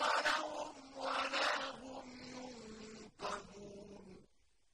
وَسَخَّرَ لَهُ